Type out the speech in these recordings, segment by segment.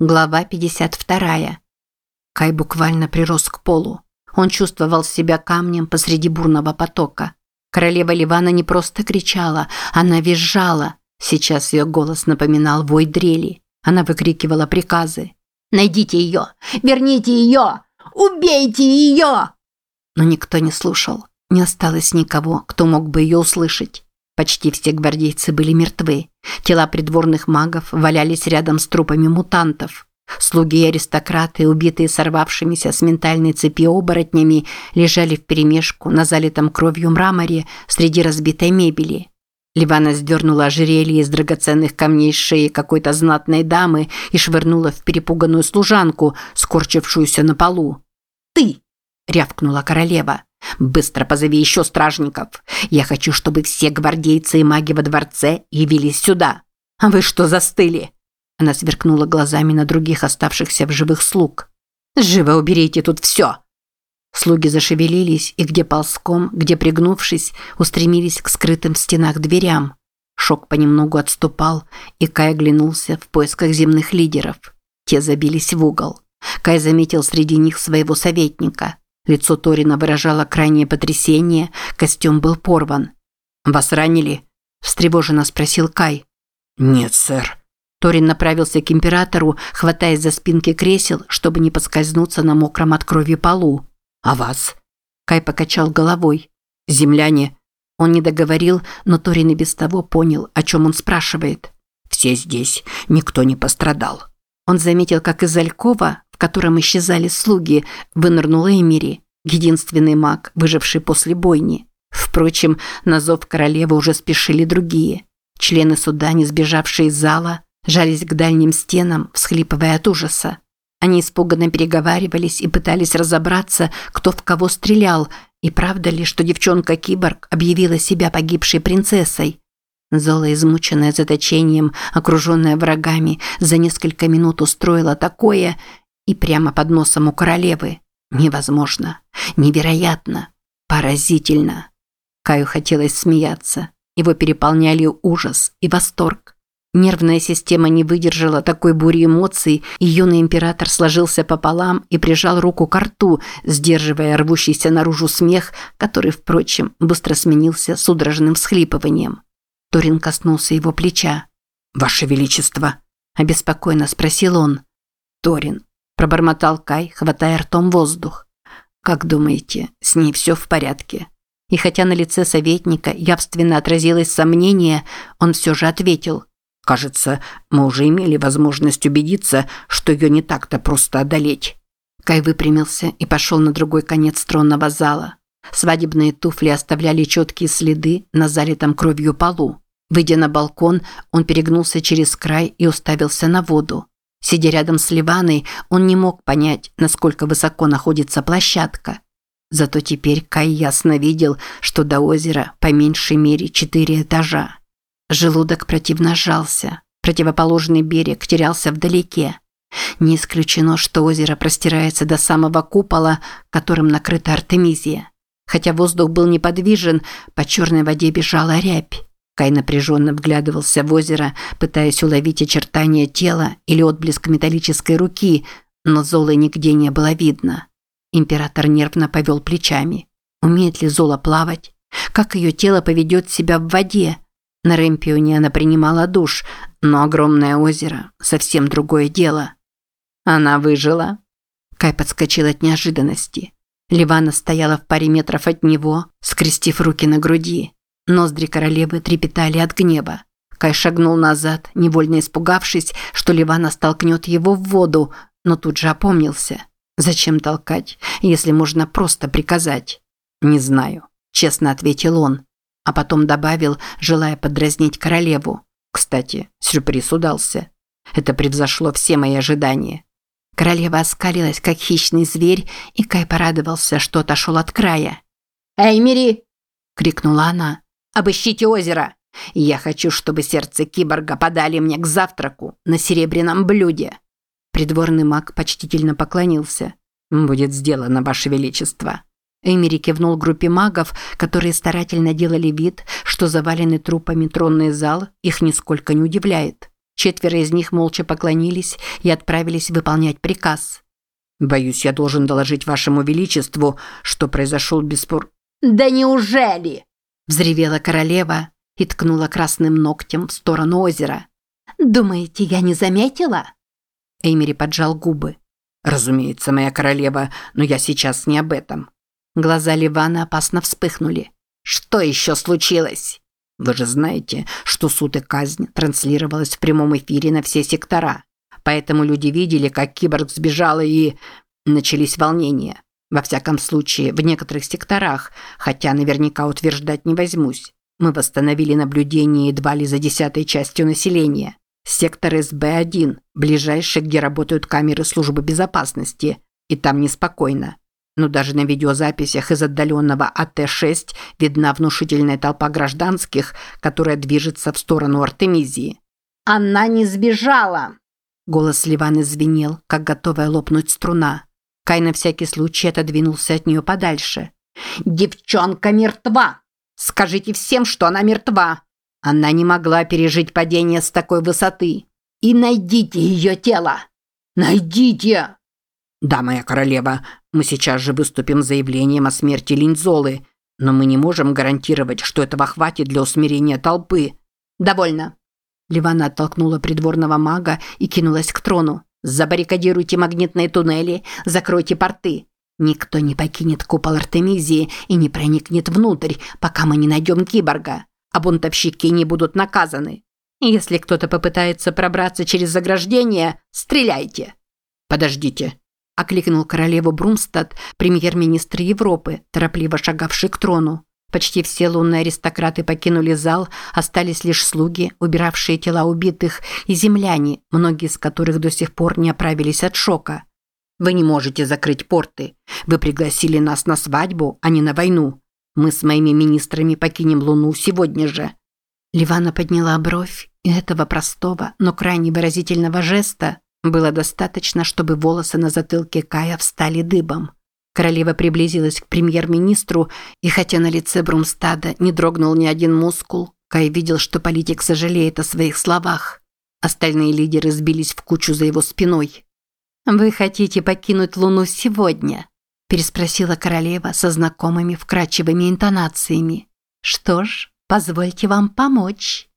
Глава 52. Кай буквально прирос к полу. Он чувствовал себя камнем посреди бурного потока. Королева Ливана не просто кричала, она визжала. Сейчас ее голос напоминал вой дрели. Она выкрикивала приказы. «Найдите ее! Верните ее! Убейте ее!» Но никто не слушал. Не осталось никого, кто мог бы ее услышать. Почти все гвардейцы были мертвы. Тела придворных магов валялись рядом с трупами мутантов. Слуги и аристократы, убитые сорвавшимися с ментальной цепи оборотнями, лежали вперемешку на залитом кровью мраморе среди разбитой мебели. Ливана сдернула ожерелье из драгоценных камней с шеи какой-то знатной дамы и швырнула в перепуганную служанку, скорчившуюся на полу. «Ты!» – рявкнула королева. Быстро позови еще стражников. Я хочу, чтобы все гвардейцы и маги во дворце явились сюда. А вы что застыли? Она сверкнула глазами на других оставшихся в живых слуг. Живо уберите тут все. Слуги зашевелились и где ползком, где пригнувшись, устремились к скрытым в стенах дверям. Шок понемногу отступал, и Кай оглянулся в поисках земных лидеров. Те забились в угол. Кай заметил среди них своего советника – Лицо Торина выражало крайнее потрясение, костюм был порван. «Вас ранили?» – встревоженно спросил Кай. «Нет, сэр». Торин направился к императору, хватаясь за спинки кресел, чтобы не поскользнуться на мокром от крови полу. «А вас?» Кай покачал головой. «Земляне». Он не договорил, но Торин и без того понял, о чем он спрашивает. «Все здесь. Никто не пострадал». Он заметил, как из Алькова, в котором исчезали слуги, вынырнул Эмири, единственный маг, выживший после бойни. Впрочем, на зов королевы уже спешили другие. Члены суда, не сбежавшие из зала, жались к дальним стенам, всхлипывая от ужаса. Они испуганно переговаривались и пытались разобраться, кто в кого стрелял, и правда ли, что девчонка-киборг объявила себя погибшей принцессой. Зола, измученная заточением, окруженная врагами, за несколько минут устроила такое, и прямо под носом у королевы. Невозможно. Невероятно. Поразительно. Каю хотелось смеяться. Его переполняли ужас и восторг. Нервная система не выдержала такой бури эмоций, и юный император сложился пополам и прижал руку к рту, сдерживая рвущийся наружу смех, который, впрочем, быстро сменился судорожным всхлипыванием. Торин коснулся его плеча. «Ваше Величество!» – обеспокоенно спросил он. «Торин, пробормотал Кай, хватая ртом воздух. Как думаете, с ней все в порядке? И хотя на лице советника явственно отразилось сомнение, он все же ответил: "Кажется, мы уже имели возможность убедиться, что ее не так-то просто одолеть". Кай выпрямился и пошел на другой конец тронного зала. Свадебные туфли оставляли четкие следы на залитом кровью полу. Выйдя на балкон, он перегнулся через край и уставился на воду. Сидя рядом с Ливаной, он не мог понять, насколько высоко находится площадка. Зато теперь Кай ясно видел, что до озера по меньшей мере четыре этажа. Желудок противно сжался. Противоположный берег терялся вдалеке. Не исключено, что озеро простирается до самого купола, которым накрыта Артемизия. Хотя воздух был неподвижен, по черной воде бежала рябь. Кай напряженно вглядывался в озеро, пытаясь уловить очертания тела или отблеск металлической руки, но Золы нигде не было видно. Император нервно повел плечами. Умеет ли Зола плавать? Как ее тело поведет себя в воде? На Ремпионе она принимала душ, но огромное озеро – совсем другое дело. Она выжила. Кай подскочил от неожиданности. Ливана стояла в паре метров от него, скрестив руки на груди. Ноздри королевы трепетали от гнева. Кай шагнул назад, невольно испугавшись, что Ливана столкнет его в воду, но тут же опомнился. Зачем толкать, если можно просто приказать? Не знаю, честно ответил он, а потом добавил, желая подразнить королеву. Кстати, сюрприз удался. Это превзошло все мои ожидания. Королева оскалилась, как хищный зверь, и Кай порадовался, что отошел от края. «Эй, Мири!» – крикнула она. Обыщите озеро. Я хочу, чтобы сердце киборга подали мне к завтраку на серебряном блюде». Придворный маг почтительно поклонился. «Будет сделано, Ваше Величество». Эмери кивнул группе магов, которые старательно делали вид, что заваленный трупами тронный зал их нисколько не удивляет. Четверо из них молча поклонились и отправились выполнять приказ. «Боюсь, я должен доложить вашему величеству, что произошел беспор...» «Да неужели?» – взревела королева и ткнула красным ногтем в сторону озера. «Думаете, я не заметила?» Эймери поджал губы. «Разумеется, моя королева, но я сейчас не об этом». Глаза Ливана опасно вспыхнули. «Что еще случилось?» «Вы же знаете, что суд и казнь транслировалась в прямом эфире на все сектора. Поэтому люди видели, как киборг сбежал и... начались волнения. Во всяком случае, в некоторых секторах, хотя наверняка утверждать не возьмусь. Мы восстановили наблюдение едва ли за десятой частью населения. Сектор СБ-1, ближайший, где работают камеры службы безопасности, и там неспокойно. Но даже на видеозаписях из отдаленного АТ-6 видна внушительная толпа гражданских, которая движется в сторону Артемизии. «Она не сбежала!» Голос Ливаны звенел, как готовая лопнуть струна. Кай на всякий случай отодвинулся от нее подальше. «Девчонка мертва! Скажите всем, что она мертва!» Она не могла пережить падение с такой высоты. И найдите ее тело. Найдите! Да, моя королева, мы сейчас же выступим заявлением о смерти Линзолы, но мы не можем гарантировать, что этого хватит для усмирения толпы. Довольно. Ливана оттолкнула придворного мага и кинулась к трону. Забаррикадируйте магнитные туннели, закройте порты. Никто не покинет купол Артемизии и не проникнет внутрь, пока мы не найдем киборга а бунтовщики не будут наказаны. Если кто-то попытается пробраться через заграждение, стреляйте. Подождите, окликнул королеву Брумстад, премьер-министр Европы, торопливо шагавший к трону. Почти все лунные аристократы покинули зал, остались лишь слуги, убиравшие тела убитых, и земляне, многие из которых до сих пор не оправились от шока. Вы не можете закрыть порты. Вы пригласили нас на свадьбу, а не на войну. Мы с моими министрами покинем Луну сегодня же». Ливана подняла бровь, и этого простого, но крайне выразительного жеста было достаточно, чтобы волосы на затылке Кая встали дыбом. Королева приблизилась к премьер-министру, и хотя на лице Брумстада не дрогнул ни один мускул, Кай видел, что политик сожалеет о своих словах. Остальные лидеры сбились в кучу за его спиной. «Вы хотите покинуть Луну сегодня?» переспросила королева со знакомыми вкрадчивыми интонациями. Что ж, позвольте вам помочь.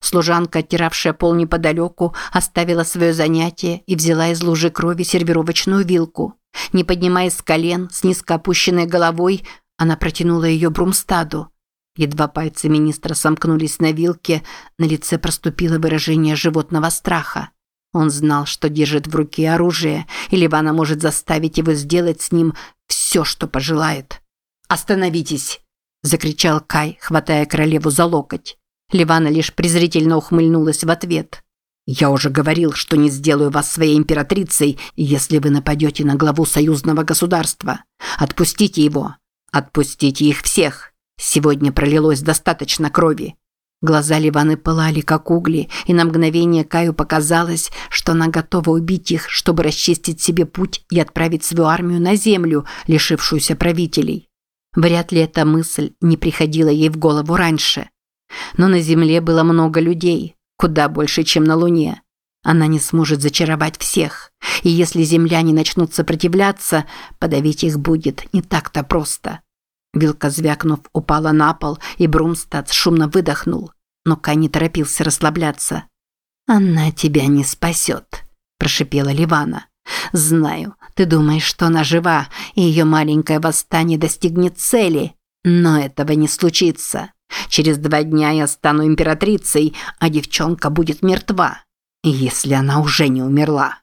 Служанка, оттиравшая пол неподалеку, оставила свое занятие и взяла из лужи крови сервировочную вилку. Не поднимаясь с колен, с низко опущенной головой, она протянула ее Брумстаду. Едва пальцы министра сомкнулись на вилке, на лице проступило выражение животного страха. Он знал, что держит в руке оружие, и Ливана может заставить его сделать с ним все, что пожелает. «Остановитесь!» – закричал Кай, хватая королеву за локоть. Ливана лишь презрительно ухмыльнулась в ответ. «Я уже говорил, что не сделаю вас своей императрицей, если вы нападете на главу союзного государства. Отпустите его. Отпустите их всех. Сегодня пролилось достаточно крови. Глаза Ливаны пылали, как угли, и на мгновение Каю показалось, что она готова убить их, чтобы расчистить себе путь и отправить свою армию на землю, лишившуюся правителей. Вряд ли эта мысль не приходила ей в голову раньше. Но на земле было много людей, куда больше, чем на Луне. Она не сможет зачаровать всех, и если земляне начнут сопротивляться, подавить их будет не так-то просто. Вилка, звякнув, упала на пол, и Брумстад шумно выдохнул. Но Кай не торопился расслабляться. «Она тебя не спасет», – прошипела Ливана. «Знаю, ты думаешь, что она жива, и ее маленькое восстание достигнет цели, но этого не случится. Через два дня я стану императрицей, а девчонка будет мертва, если она уже не умерла».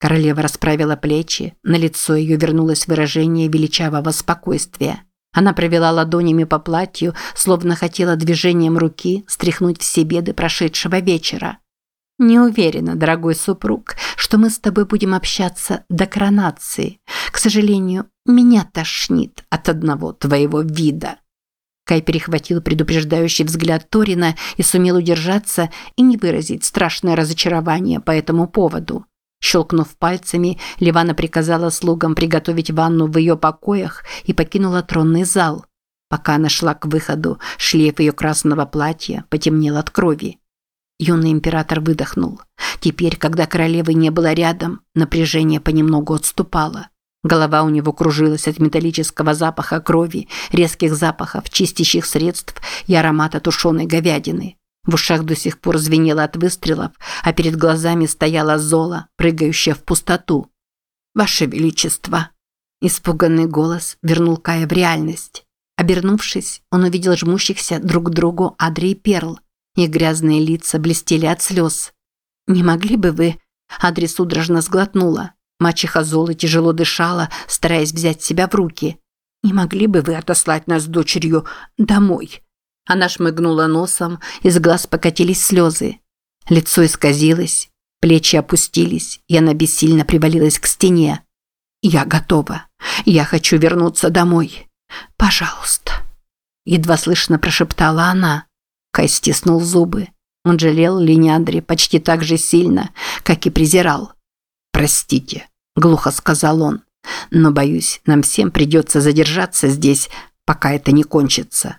Королева расправила плечи, на лицо ее вернулось выражение величавого спокойствия. Она провела ладонями по платью, словно хотела движением руки стряхнуть все беды прошедшего вечера. «Не уверена, дорогой супруг, что мы с тобой будем общаться до коронации. К сожалению, меня тошнит от одного твоего вида». Кай перехватил предупреждающий взгляд Торина и сумел удержаться и не выразить страшное разочарование по этому поводу. Щелкнув пальцами, Ливана приказала слугам приготовить ванну в ее покоях и покинула тронный зал. Пока она шла к выходу, шлейф ее красного платья потемнел от крови. Юный император выдохнул. Теперь, когда королевы не было рядом, напряжение понемногу отступало. Голова у него кружилась от металлического запаха крови, резких запахов, чистящих средств и аромата тушеной говядины. В ушах до сих пор звенело от выстрелов, а перед глазами стояла Зола, прыгающая в пустоту. «Ваше Величество!» Испуганный голос вернул Кая в реальность. Обернувшись, он увидел жмущихся друг к другу Адри и Перл. Их грязные лица блестели от слез. «Не могли бы вы...» Адри судорожно сглотнула. Мачеха Золы тяжело дышала, стараясь взять себя в руки. «Не могли бы вы отослать нас с дочерью домой?» Она шмыгнула носом, из глаз покатились слезы. Лицо исказилось, плечи опустились, и она бессильно привалилась к стене. «Я готова. Я хочу вернуться домой. Пожалуйста». Едва слышно прошептала она. Кай стиснул зубы. Он жалел Линяндре почти так же сильно, как и презирал. «Простите», – глухо сказал он, – «но, боюсь, нам всем придется задержаться здесь, пока это не кончится».